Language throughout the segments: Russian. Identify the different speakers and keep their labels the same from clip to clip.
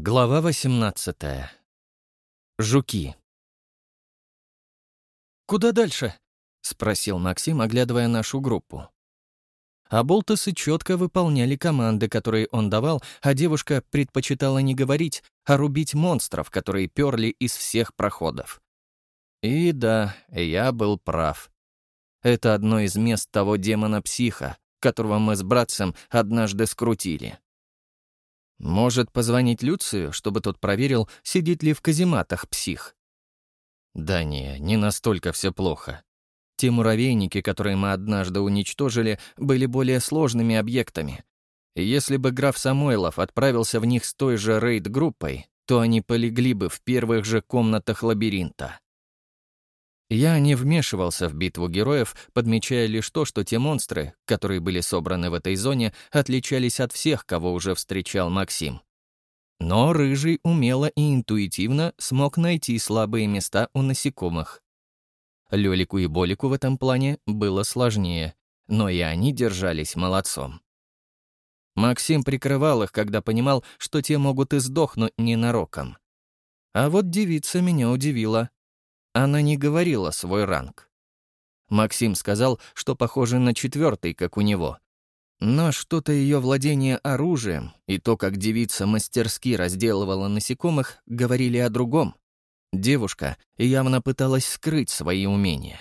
Speaker 1: Глава 18. Жуки. «Куда дальше?» — спросил Максим, оглядывая нашу группу. А болтасы четко выполняли команды, которые он давал, а девушка предпочитала не говорить, а рубить монстров, которые перли из всех проходов. И да, я был прав. Это одно из мест того демона-психа, которого мы с братцем однажды скрутили. Может, позвонить Люцию, чтобы тот проверил, сидит ли в казематах псих? Да не, не настолько все плохо. Те муравейники, которые мы однажды уничтожили, были более сложными объектами. Если бы граф Самойлов отправился в них с той же рейд-группой, то они полегли бы в первых же комнатах лабиринта. Я не вмешивался в битву героев, подмечая лишь то, что те монстры, которые были собраны в этой зоне, отличались от всех, кого уже встречал Максим. Но Рыжий умело и интуитивно смог найти слабые места у насекомых. Лёлику и Болику в этом плане было сложнее, но и они держались молодцом. Максим прикрывал их, когда понимал, что те могут и сдохнуть ненароком. А вот девица меня удивила. Она не говорила свой ранг. Максим сказал, что похоже на четвертый, как у него. Но что-то ее владение оружием и то, как девица мастерски разделывала насекомых, говорили о другом. Девушка явно пыталась скрыть свои умения.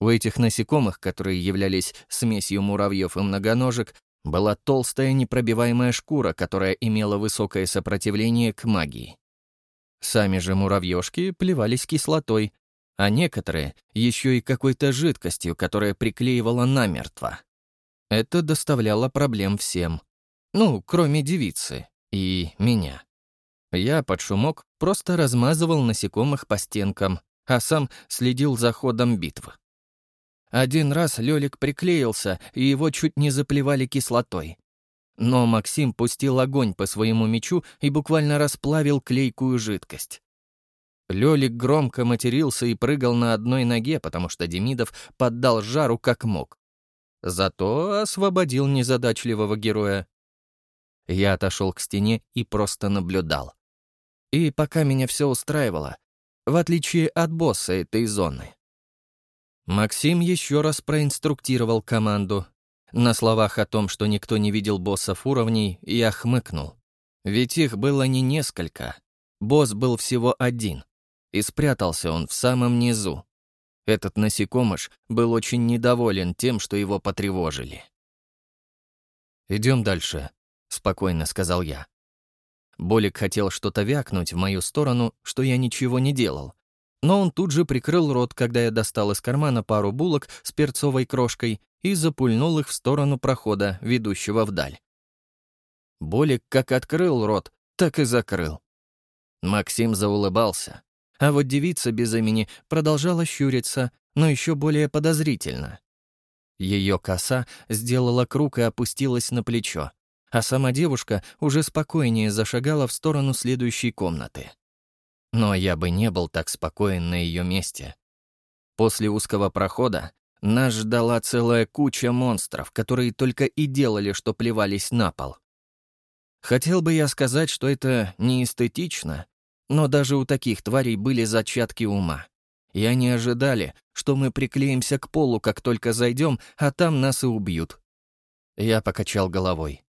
Speaker 1: У этих насекомых, которые являлись смесью муравьев и многоножек, была толстая непробиваемая шкура, которая имела высокое сопротивление к магии. Сами же муравьёшки плевались кислотой, а некоторые еще и какой-то жидкостью, которая приклеивала намертво. Это доставляло проблем всем. Ну, кроме девицы и меня. Я под шумок просто размазывал насекомых по стенкам, а сам следил за ходом битвы. Один раз Лёлик приклеился, и его чуть не заплевали кислотой. Но Максим пустил огонь по своему мечу и буквально расплавил клейкую жидкость. Лёлик громко матерился и прыгал на одной ноге, потому что Демидов поддал жару как мог. Зато освободил незадачливого героя. Я отошел к стене и просто наблюдал. И пока меня все устраивало, в отличие от босса этой зоны. Максим еще раз проинструктировал команду, на словах о том, что никто не видел боссов уровней, я хмыкнул. Ведь их было не несколько. Босс был всего один. И спрятался он в самом низу. Этот насекомыш был очень недоволен тем, что его потревожили. «Идем дальше», — спокойно сказал я. Болик хотел что-то вякнуть в мою сторону, что я ничего не делал. Но он тут же прикрыл рот, когда я достал из кармана пару булок с перцовой крошкой и запульнул их в сторону прохода, ведущего вдаль. Болик как открыл рот, так и закрыл. Максим заулыбался, а вот девица без имени продолжала щуриться, но еще более подозрительно. Ее коса сделала круг и опустилась на плечо, а сама девушка уже спокойнее зашагала в сторону следующей комнаты. Но я бы не был так спокоен на ее месте. После узкого прохода нас ждала целая куча монстров, которые только и делали, что плевались на пол. Хотел бы я сказать, что это не эстетично, но даже у таких тварей были зачатки ума. И они ожидали, что мы приклеимся к полу, как только зайдем, а там нас и убьют. Я покачал головой.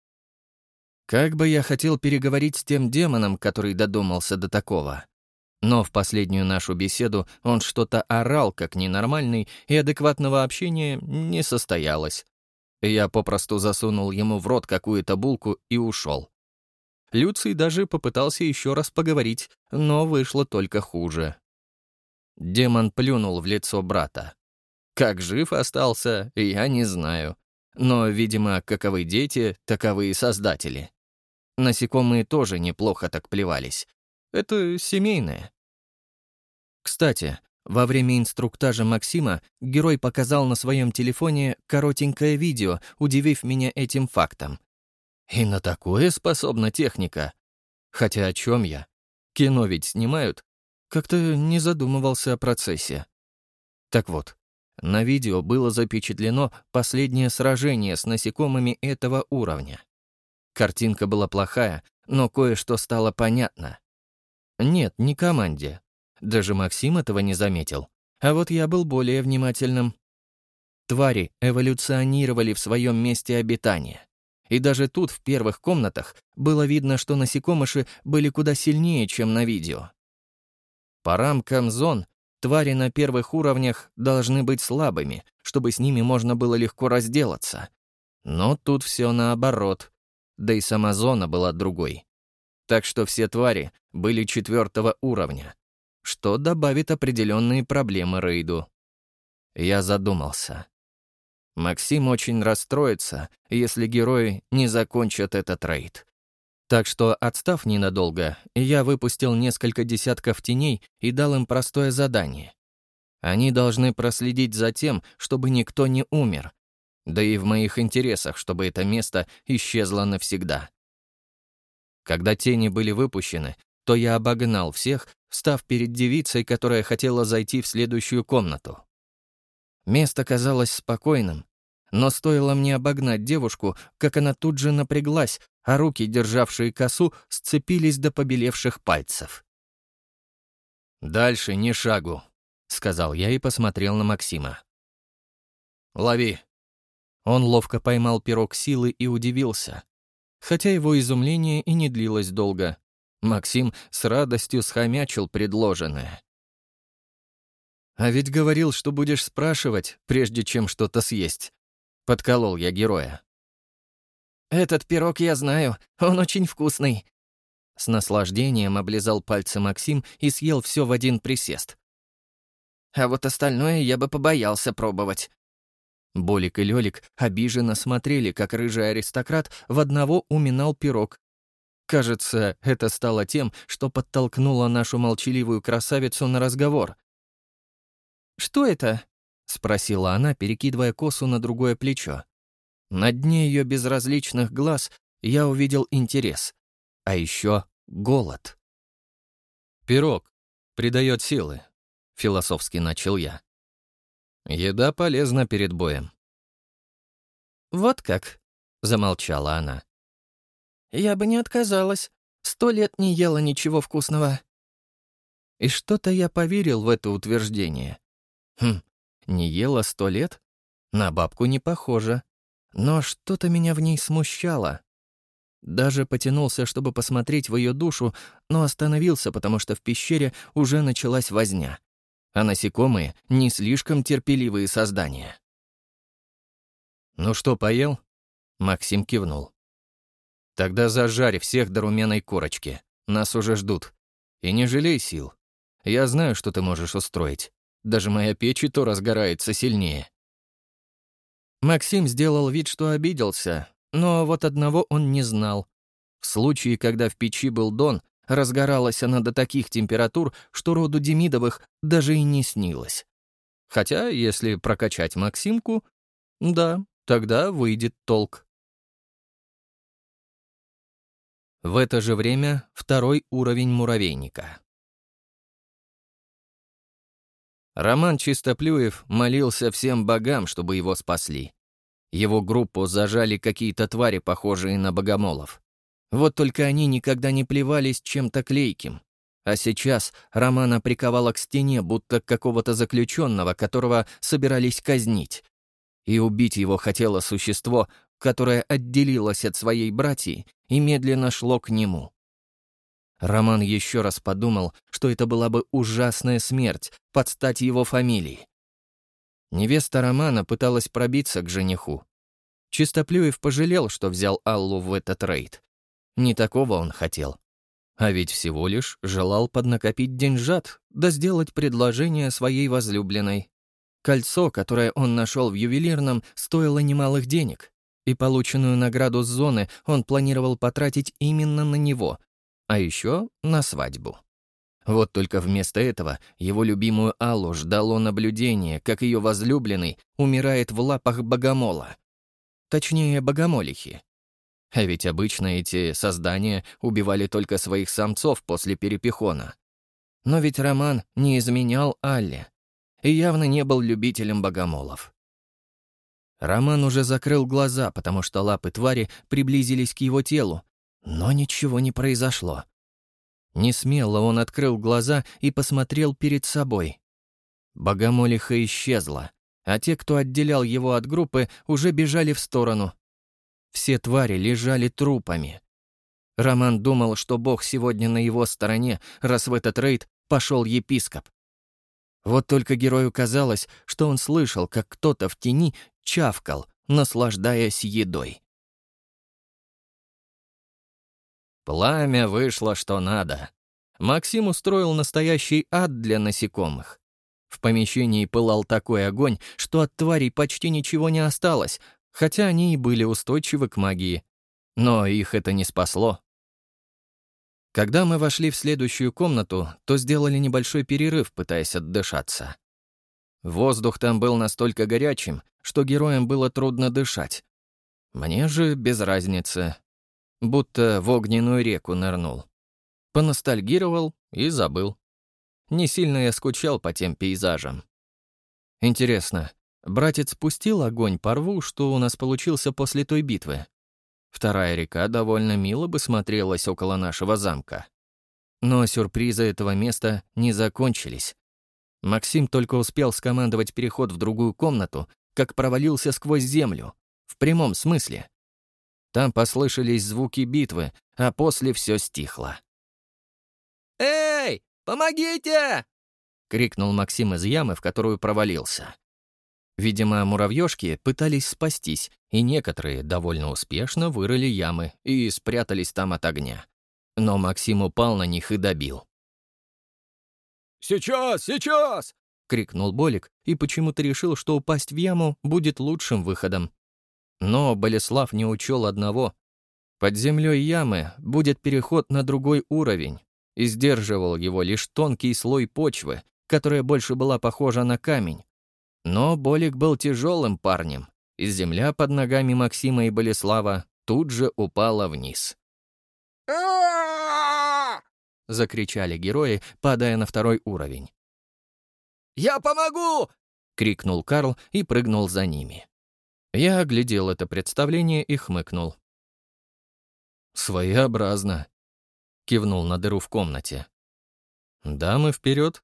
Speaker 1: Как бы я хотел переговорить с тем демоном, который додумался до такого. Но в последнюю нашу беседу он что-то орал как ненормальный, и адекватного общения не состоялось. Я попросту засунул ему в рот какую-то булку и ушел. Люций даже попытался еще раз поговорить, но вышло только хуже. Демон плюнул в лицо брата. Как жив остался, я не знаю. Но, видимо, каковы дети, таковы и создатели. Насекомые тоже неплохо так плевались, это семейное. Кстати, во время инструктажа Максима герой показал на своем телефоне коротенькое видео, удивив меня этим фактом. И на такое способна техника. Хотя о чем я? Кино ведь снимают. Как-то не задумывался о процессе. Так вот, на видео было запечатлено последнее сражение с насекомыми этого уровня. Картинка была плохая, но кое-что стало понятно. Нет, не команде. Даже Максим этого не заметил. А вот я был более внимательным. Твари эволюционировали в своем месте обитания. И даже тут, в первых комнатах, было видно, что насекомыши были куда сильнее, чем на видео. По рамкам зон твари на первых уровнях должны быть слабыми, чтобы с ними можно было легко разделаться. Но тут все наоборот. Да и сама зона была другой. Так что все твари были четвертого уровня, что добавит определенные проблемы рейду. Я задумался. Максим очень расстроится, если герои не закончат этот рейд. Так что, отстав ненадолго, я выпустил несколько десятков теней и дал им простое задание. Они должны проследить за тем, чтобы никто не умер. Да и в моих интересах, чтобы это место исчезло навсегда. Когда тени были выпущены, то я обогнал всех, встав перед девицей, которая хотела зайти в следующую комнату. Место казалось спокойным, но стоило мне обогнать девушку, как она тут же напряглась, а руки, державшие косу, сцепились до побелевших пальцев. «Дальше ни шагу», — сказал я и посмотрел на Максима. «Лови». Он ловко поймал пирог силы и удивился. Хотя его изумление и не длилось долго. Максим с радостью схомячил предложенное. «А ведь говорил, что будешь спрашивать, прежде чем что-то съесть», Подколол я героя. «Этот пирог я знаю, он очень вкусный». С наслаждением облизал пальцы Максим и съел все в один присест. «А вот остальное я бы побоялся пробовать». Болик и Лёлик обиженно смотрели, как рыжий аристократ в одного уминал пирог. Кажется, это стало тем, что подтолкнуло нашу молчаливую красавицу на разговор. «Что это?» — спросила она, перекидывая косу на другое плечо. На дне ее безразличных глаз я увидел интерес, а еще голод. «Пирог придает силы», — философски начал я. «Еда полезна перед боем». «Вот как», — замолчала она. «Я бы не отказалась. Сто лет не ела ничего вкусного». И что-то я поверил в это утверждение. Хм, не ела сто лет? На бабку не похоже. Но что-то меня в ней смущало. Даже потянулся, чтобы посмотреть в ее душу, но остановился, потому что в пещере уже началась возня. А насекомые — не слишком терпеливые создания. «Ну что, поел?» Максим кивнул. «Тогда зажарь всех до румяной корочки. Нас уже ждут. И не жалей сил. Я знаю, что ты можешь устроить. Даже моя печь и то разгорается сильнее. Максим сделал вид, что обиделся, но вот одного он не знал. В случае, когда в печи был Дон, разгоралась она до таких температур, что роду Демидовых даже и не снилось. Хотя, если прокачать Максимку, да, тогда выйдет толк. В это же время второй уровень муравейника. Роман Чистоплюев молился всем богам, чтобы его спасли. Его группу зажали какие-то твари, похожие на богомолов. Вот только они никогда не плевались чем-то клейким. А сейчас Романа приковала к стене, будто какого-то заключенного, которого собирались казнить. И убить его хотело существо, которое отделилось от своей братьи и медленно шло к нему. Роман еще раз подумал, что это была бы ужасная смерть под стать его фамилии. Невеста Романа пыталась пробиться к жениху. Чистоплюев пожалел, что взял Аллу в этот рейд. Не такого он хотел. А ведь всего лишь желал поднакопить деньжат, да сделать предложение своей возлюбленной. Кольцо, которое он нашел в ювелирном, стоило немалых денег, и полученную награду с зоны он планировал потратить именно на него, а еще на свадьбу. Вот только вместо этого его любимую Аллу ждало наблюдение, как ее возлюбленный умирает в лапах богомола. Точнее, богомолихи. А ведь обычно эти создания убивали только своих самцов после перепихона. Но ведь Роман не изменял Алле и явно не был любителем богомолов. Роман уже закрыл глаза, потому что лапы твари приблизились к его телу, Но ничего не произошло. Несмело он открыл глаза и посмотрел перед собой. Богомолиха исчезла, а те, кто отделял его от группы, уже бежали в сторону. Все твари лежали трупами. Роман думал, что Бог сегодня на его стороне, раз в этот рейд пошел епископ. Вот только герою казалось, что он слышал, как кто-то в тени чавкал, наслаждаясь едой. Пламя вышло что надо. Максим устроил настоящий ад для насекомых. В помещении пылал такой огонь, что от тварей почти ничего не осталось, хотя они и были устойчивы к магии. Но их это не спасло. Когда мы вошли в следующую комнату, то сделали небольшой перерыв, пытаясь отдышаться. Воздух там был настолько горячим, что героям было трудно дышать. Мне же без разницы. Будто в огненную реку нырнул. Поностальгировал и забыл. Не сильно я скучал по тем пейзажам. Интересно, братец спустил огонь по рву, что у нас получился после той битвы? Вторая река довольно мило бы смотрелась около нашего замка. Но сюрпризы этого места не закончились. Максим только успел скомандовать переход в другую комнату, как провалился сквозь землю. В прямом смысле. Там послышались звуки битвы, а после все стихло.
Speaker 2: «Эй, помогите!» — крикнул Максим из ямы, в которую провалился.
Speaker 1: Видимо, муравьёшки пытались спастись, и некоторые довольно успешно вырыли ямы и спрятались там от огня. Но Максим упал на них и добил.
Speaker 2: «Сейчас, сейчас!»
Speaker 1: — крикнул Болик и почему-то решил, что упасть в яму будет лучшим выходом. Но Болеслав не учел одного. Под землей ямы будет переход на другой уровень, и сдерживал его лишь тонкий слой почвы, которая больше была похожа на камень, но Болик был тяжелым парнем, и земля под ногами Максима и Болеслава тут же упала вниз. закричали герои, падая на второй уровень.
Speaker 2: «Я помогу!» — крикнул Карл и прыгнул за ними.
Speaker 1: Я оглядел это представление и хмыкнул. «Своеобразно», — кивнул на дыру в комнате. «Дамы, вперед!»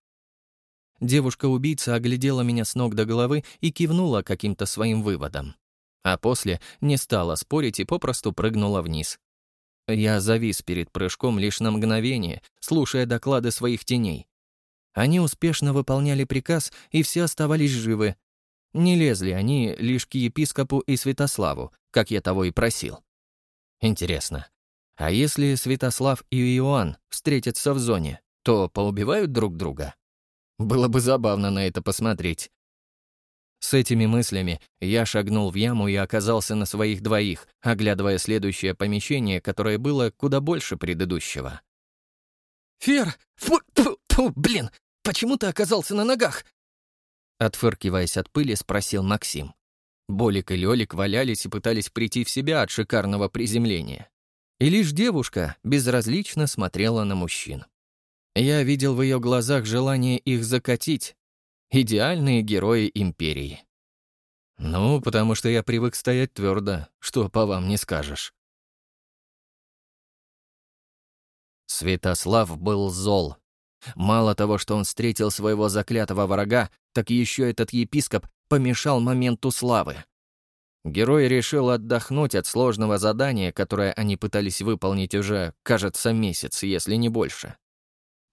Speaker 1: Девушка-убийца оглядела меня с ног до головы и кивнула каким-то своим выводом. А после не стала спорить и попросту прыгнула вниз. Я завис перед прыжком лишь на мгновение, слушая доклады своих теней. Они успешно выполняли приказ, и все оставались живы. Не лезли они лишь к епископу и Святославу, как я того и просил. Интересно, а если Святослав и Иоанн встретятся в зоне, то поубивают друг друга? Было бы забавно на это посмотреть. С этими мыслями я шагнул в яму и оказался на своих двоих, оглядывая следующее помещение, которое было куда больше предыдущего.
Speaker 2: «Фер! Фу, фу, фу, блин! Почему ты оказался на ногах?»
Speaker 1: Отфыркиваясь от пыли, спросил Максим. Болик и Лёлик валялись и пытались прийти в себя от шикарного приземления. И лишь девушка безразлично смотрела на мужчин. Я видел в ее глазах желание их закатить. Идеальные герои империи. Ну, потому что я привык стоять твердо, что по вам не скажешь. Святослав был зол. Мало того, что он встретил своего заклятого врага, так еще этот епископ помешал моменту славы. Герой решил отдохнуть от сложного задания, которое они пытались выполнить уже, кажется, месяц, если не больше.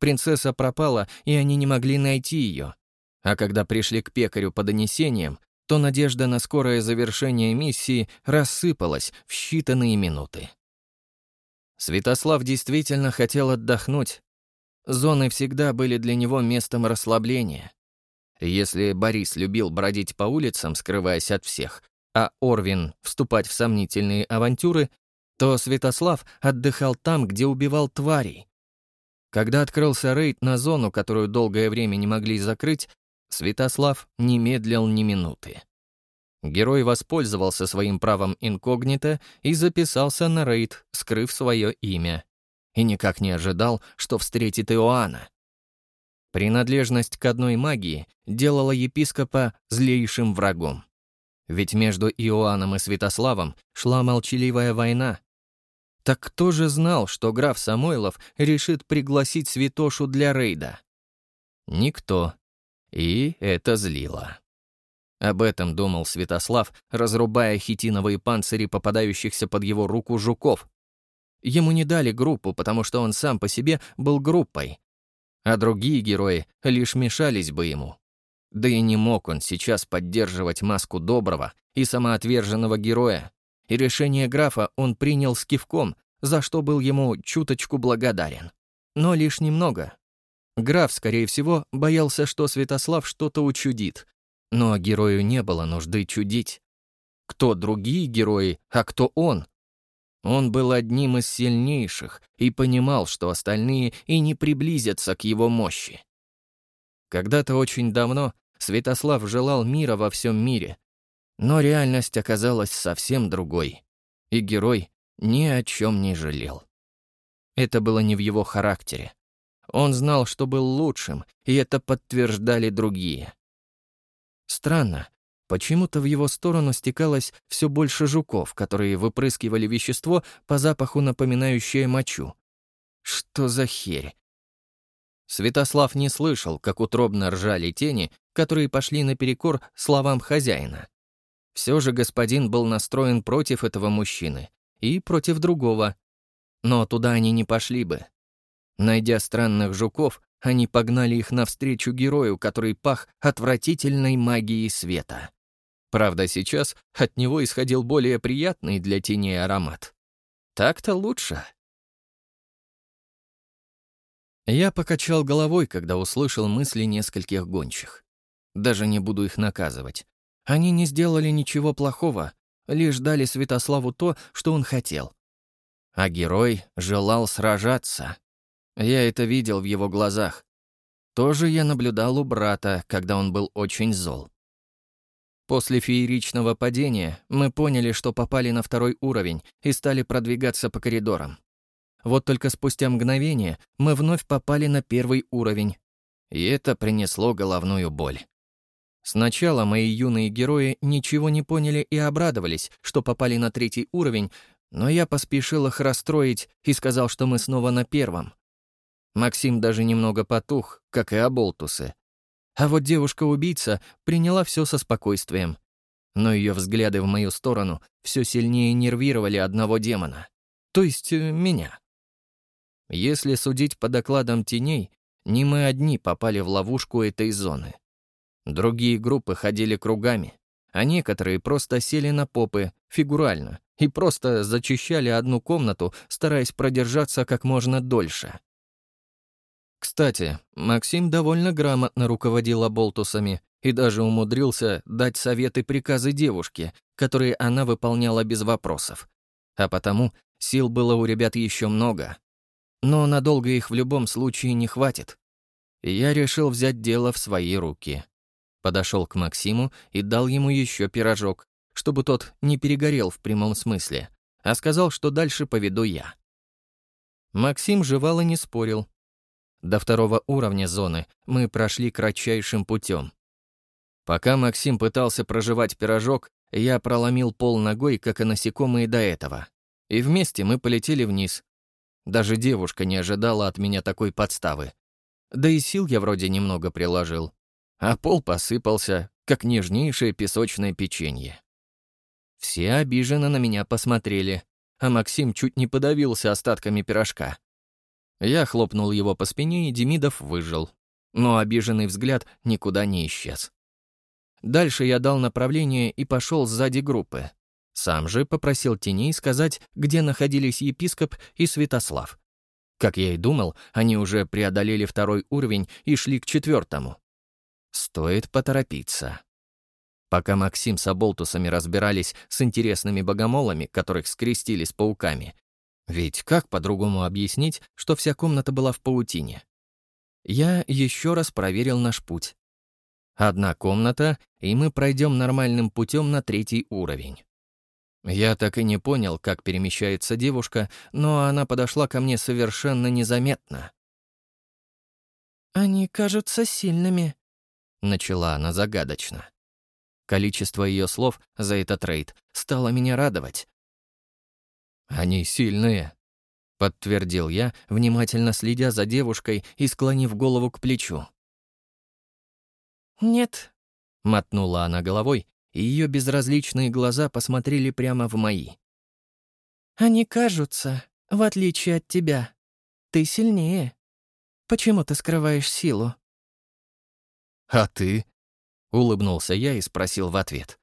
Speaker 1: Принцесса пропала, и они не могли найти ее. А когда пришли к пекарю по донесениям, то надежда на скорое завершение миссии рассыпалась в считанные минуты. Святослав действительно хотел отдохнуть. Зоны всегда были для него местом расслабления. Если Борис любил бродить по улицам, скрываясь от всех, а Орвин — вступать в сомнительные авантюры, то Святослав отдыхал там, где убивал тварей, когда открылся рейд на зону, которую долгое время не могли закрыть, Святослав не медлил ни минуты. Герой воспользовался своим правом инкогнито и записался на рейд, скрыв свое имя. И никак не ожидал, что встретит Иоанна. Принадлежность к одной магии делала епископа злейшим врагом. Ведь между Иоанном и Святославом шла молчаливая война. Так кто же знал, что граф Самойлов решит пригласить Святошу для рейда? Никто. И это злило. Об этом думал Святослав, разрубая хитиновые панцири попадающихся под его руку жуков. Ему не дали группу, потому что он сам по себе был группой. А другие герои лишь мешались бы ему. Да и не мог он сейчас поддерживать маску доброго и самоотверженного героя, и решение графа он принял с кивком, за что был ему чуточку благодарен. Но лишь немного. Граф, скорее всего, боялся, что Святослав что-то учудит, но герою не было нужды чудить. Кто другие герои, а кто он? Он был одним из сильнейших и понимал, что остальные и не приблизятся к его мощи. Когда-то очень давно Святослав желал мира во всем мире, но реальность оказалась совсем другой, и герой ни о чем не жалел. Это было не в его характере. Он знал, что был лучшим, и это подтверждали другие. Странно, почему-то в его сторону стекалось все больше жуков, которые выпрыскивали вещество по запаху, напоминающее мочу. Что за херь? Святослав не слышал, как утробно ржали тени, которые пошли наперекор словам хозяина. Все же господин был настроен против этого мужчины и против другого. Но туда они не пошли бы. Найдя странных жуков, они погнали их навстречу герою, который пах отвратительной магией света. Правда, сейчас от него исходил более приятный для теней аромат. Так-то лучше. Я покачал головой, когда услышал мысли нескольких гончих. Даже не буду их наказывать. Они не сделали ничего плохого, лишь дали Святославу то, что он хотел. А герой желал сражаться. Я это видел в его глазах. Тоже я наблюдал у брата, когда он был очень зол. После фееричного падения мы поняли, что попали на второй уровень и стали продвигаться по коридорам. Вот только спустя мгновение мы вновь попали на первый уровень, и это принесло головную боль. Сначала мои юные герои ничего не поняли и обрадовались, что попали на третий уровень, но я поспешил их расстроить и сказал, что мы снова на первом. Максим даже немного потух, как и оболтусы. А вот девушка-убийца приняла все со спокойствием. Но ее взгляды в мою сторону все сильнее нервировали одного демона. То есть э, меня. Если судить по докладам теней, не мы одни попали в ловушку этой зоны. Другие группы ходили кругами, а некоторые просто сели на попы, фигурально, и просто зачищали одну комнату, стараясь продержаться как можно дольше. Кстати, Максим довольно грамотно руководил оболтусами и даже умудрился дать советы и приказы девушке, которые она выполняла без вопросов. А потому сил было у ребят еще много. Но надолго их в любом случае не хватит. И я решил взять дело в свои руки. Подошел к Максиму и дал ему еще пирожок, чтобы тот не перегорел в прямом смысле, а сказал, что дальше поведу я. Максим жевал и не спорил. До второго уровня зоны мы прошли кратчайшим путем. Пока Максим пытался проживать пирожок, я проломил пол ногой, как и насекомые до этого. И вместе мы полетели вниз. Даже девушка не ожидала от меня такой подставы. Да и сил я вроде немного приложил а пол посыпался, как нежнейшее песочное печенье. Все обиженно на меня посмотрели, а Максим чуть не подавился остатками пирожка. Я хлопнул его по спине, и Демидов выжил. Но обиженный взгляд никуда не исчез. Дальше я дал направление и пошел сзади группы. Сам же попросил теней сказать, где находились епископ и Святослав. Как я и думал, они уже преодолели второй уровень и шли к четвертому. Стоит поторопиться. Пока Максим с оболтусами разбирались с интересными богомолами, которых скрестили с пауками, ведь как по-другому объяснить, что вся комната была в паутине? Я еще раз проверил наш путь. Одна комната, и мы пройдем нормальным путем на третий уровень. Я так и не понял, как перемещается девушка, но она подошла ко мне совершенно незаметно.
Speaker 3: «Они кажутся сильными»,
Speaker 1: начала она загадочно. Количество ее слов за этот рейд стало меня радовать. «Они сильные», — подтвердил я, внимательно следя за девушкой и склонив голову к плечу.
Speaker 3: «Нет», —
Speaker 1: мотнула она головой, и ее безразличные глаза посмотрели прямо в мои.
Speaker 3: «Они кажутся, в отличие от тебя. Ты сильнее. Почему ты скрываешь силу?»
Speaker 1: «А ты?» — улыбнулся я и спросил в ответ.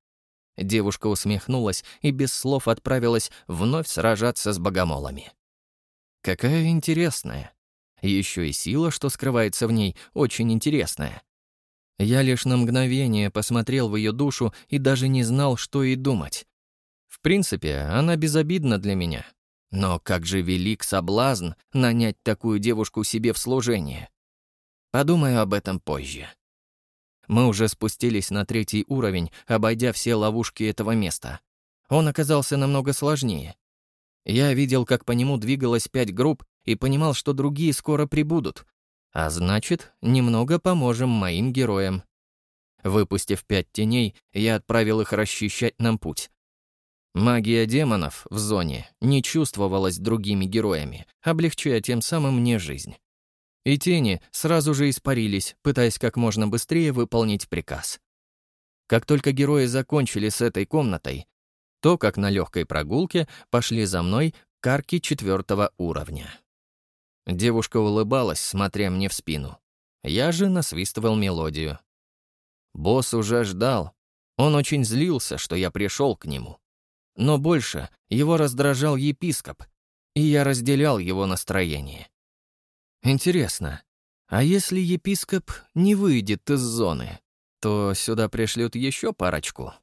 Speaker 1: Девушка усмехнулась и без слов отправилась вновь сражаться с богомолами. Какая интересная. Еще и сила, что скрывается в ней, очень интересная. Я лишь на мгновение посмотрел в ее душу и даже не знал, что и думать. В принципе, она безобидна для меня. Но как же велик соблазн нанять такую девушку себе в служение. Подумаю об этом позже. Мы уже спустились на третий уровень, обойдя все ловушки этого места. Он оказался намного сложнее. Я видел, как по нему двигалось пять групп, и понимал, что другие скоро прибудут. А значит, немного поможем моим героям. Выпустив пять теней, я отправил их расчищать нам путь. Магия демонов в зоне не чувствовалась другими героями, облегчая тем самым мне жизнь и тени сразу же испарились, пытаясь как можно быстрее выполнить приказ. Как только герои закончили с этой комнатой, то, как на легкой прогулке, пошли за мной карки четвертого уровня. Девушка улыбалась, смотря мне в спину. Я же насвистывал мелодию. Босс уже ждал. Он очень злился, что я пришел к нему. Но больше его раздражал епископ, и я разделял его настроение. Интересно, а если епископ не выйдет из зоны, то сюда пришлют еще парочку?